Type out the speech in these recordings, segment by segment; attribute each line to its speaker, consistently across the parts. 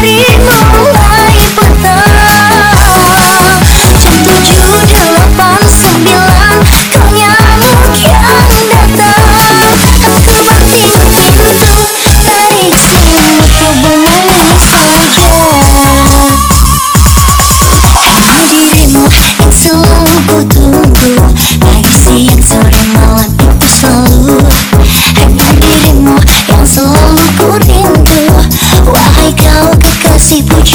Speaker 1: Terima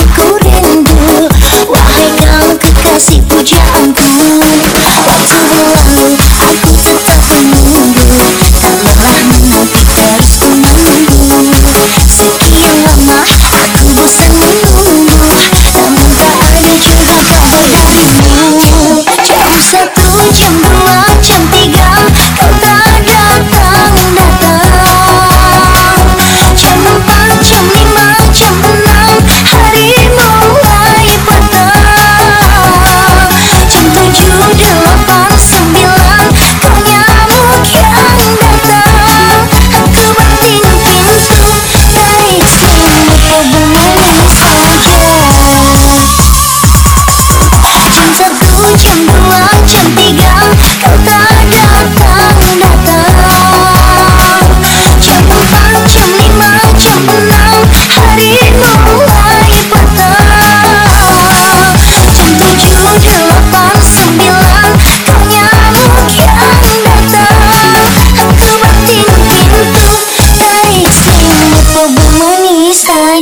Speaker 1: aku rindu Wahai kau kekasih pujaanku Waktu berlalu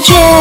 Speaker 1: 拒绝。